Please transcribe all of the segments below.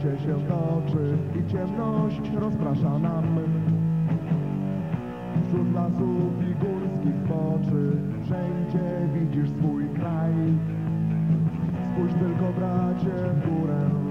Krycie się toczy i ciemność rozprasza nam. Wśród lasów i górskich poczy Wszędzie widzisz swój kraj. Spójrz tylko bracie w górę.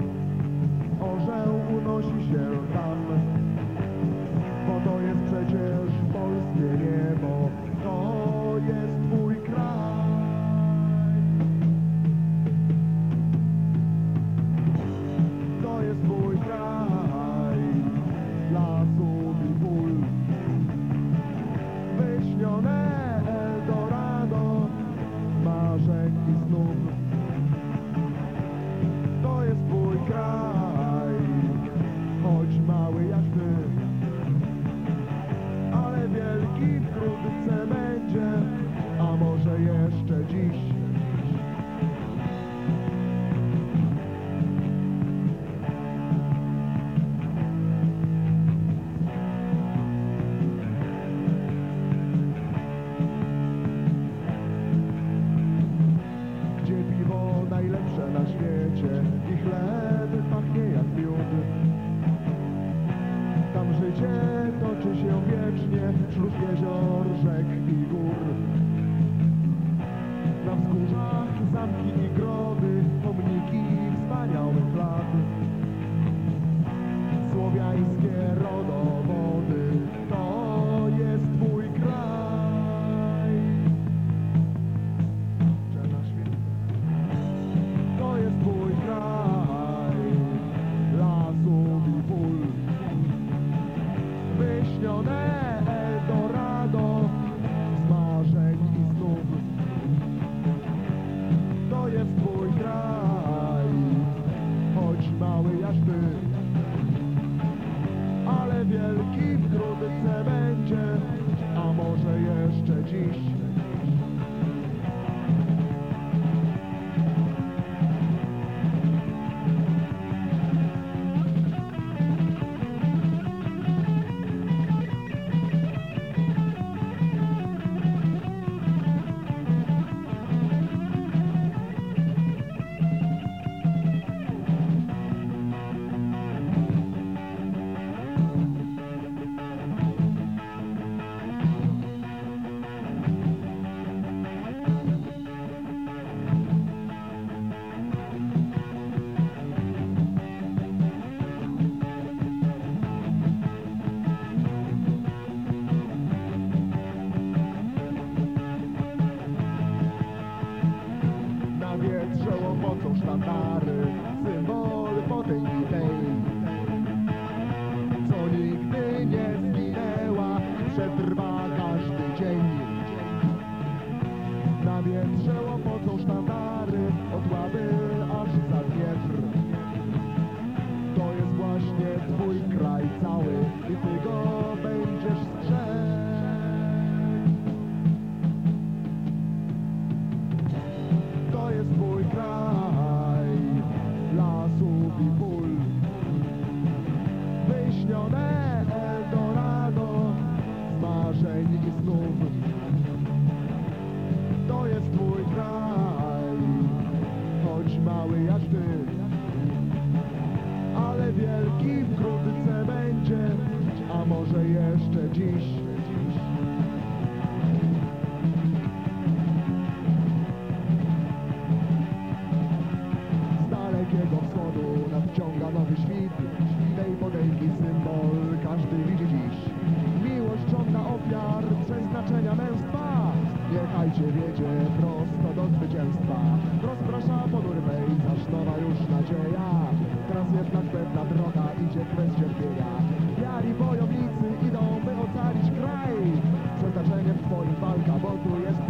dziś to sztandary, dziś. Z dalekiego wschodu nadciąga nowy świt, tej potęgi symbol każdy widzi dziś. Miłość ciągna ofiar przeznaczenia męstwa, niechajcie wiedzie prosto do zwycięstwa. Rozprasza ponury aż nowa już nadzieja, teraz jednak pewna droga idzie bez cierpienia. employee, vagabond, yes,